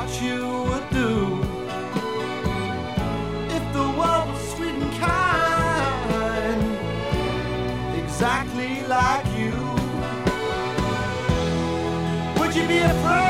thought you would do if the world was sweet and kind, exactly like you. Would you be afraid?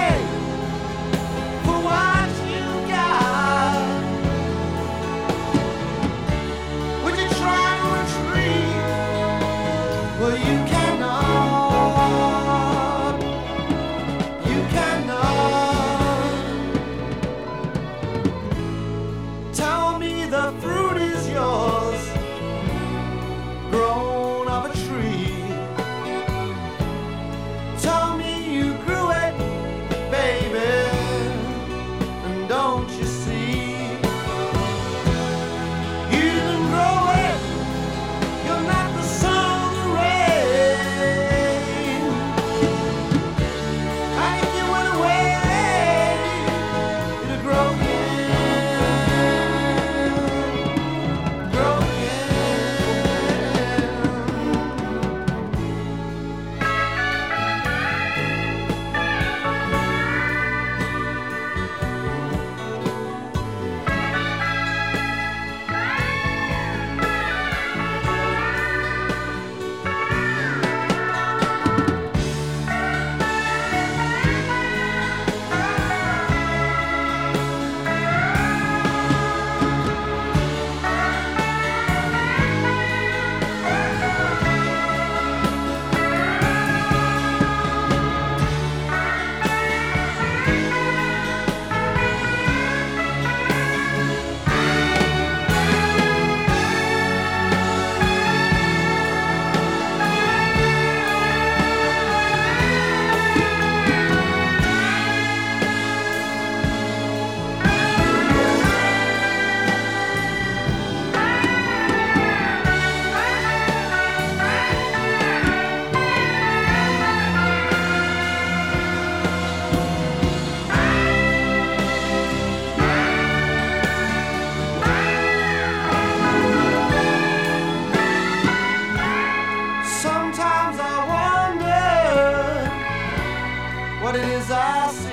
What it is I.